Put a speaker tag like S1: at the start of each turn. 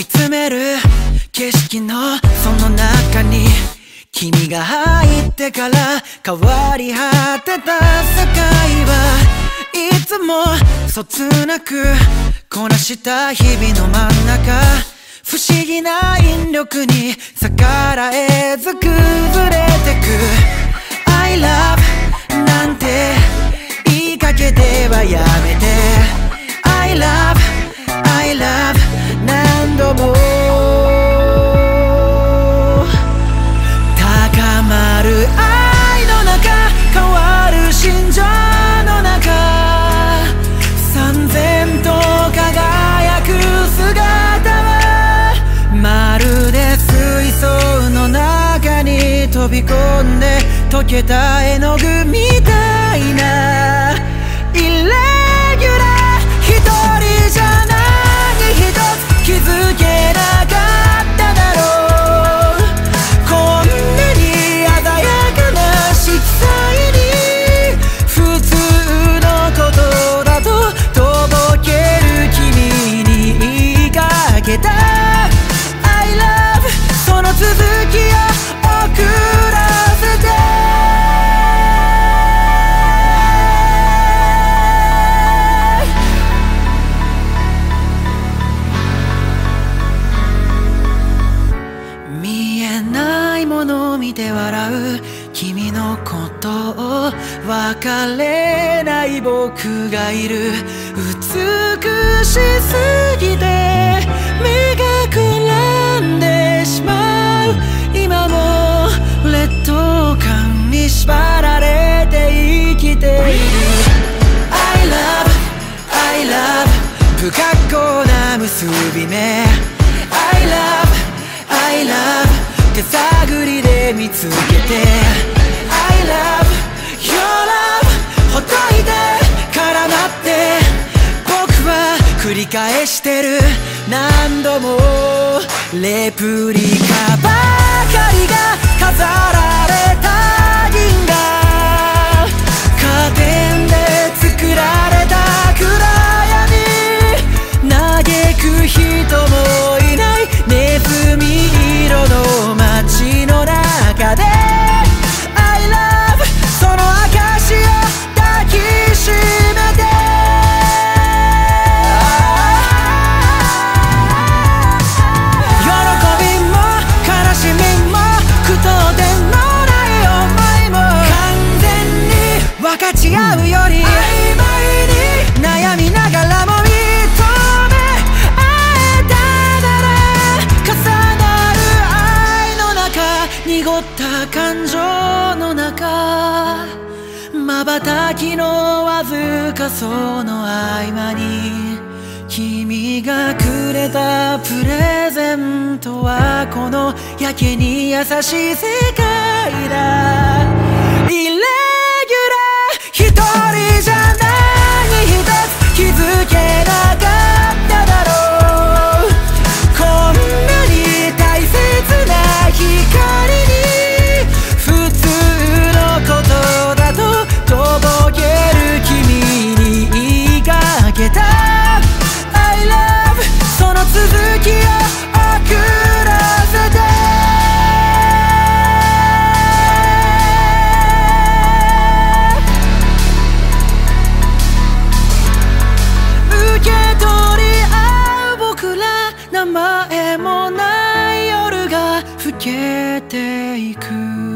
S1: 見つめる景色のその中に君が入ってから変わり果てた世界は。いつもそつなくこなした日々の真ん中。不思議な引力に逆らえず崩れてく。I love なんて言いかけてはやめて。I love 飛び込んで溶けた絵の具みたいな笑う君のことを別れない僕がいる。美しすぎて目がくらんでしまう。今も劣等感に縛られて生きている。I love I love 不格好な結び目。I love I love 手探りで見つけて。I love your love ほどいて絡まって。僕は繰り返してる。何度もレプリカばかりが飾られた。瞬きのわずかその合間に君がくれたプレゼントはこのやけに優しい世界だイレギュラー一人じゃない消えていく。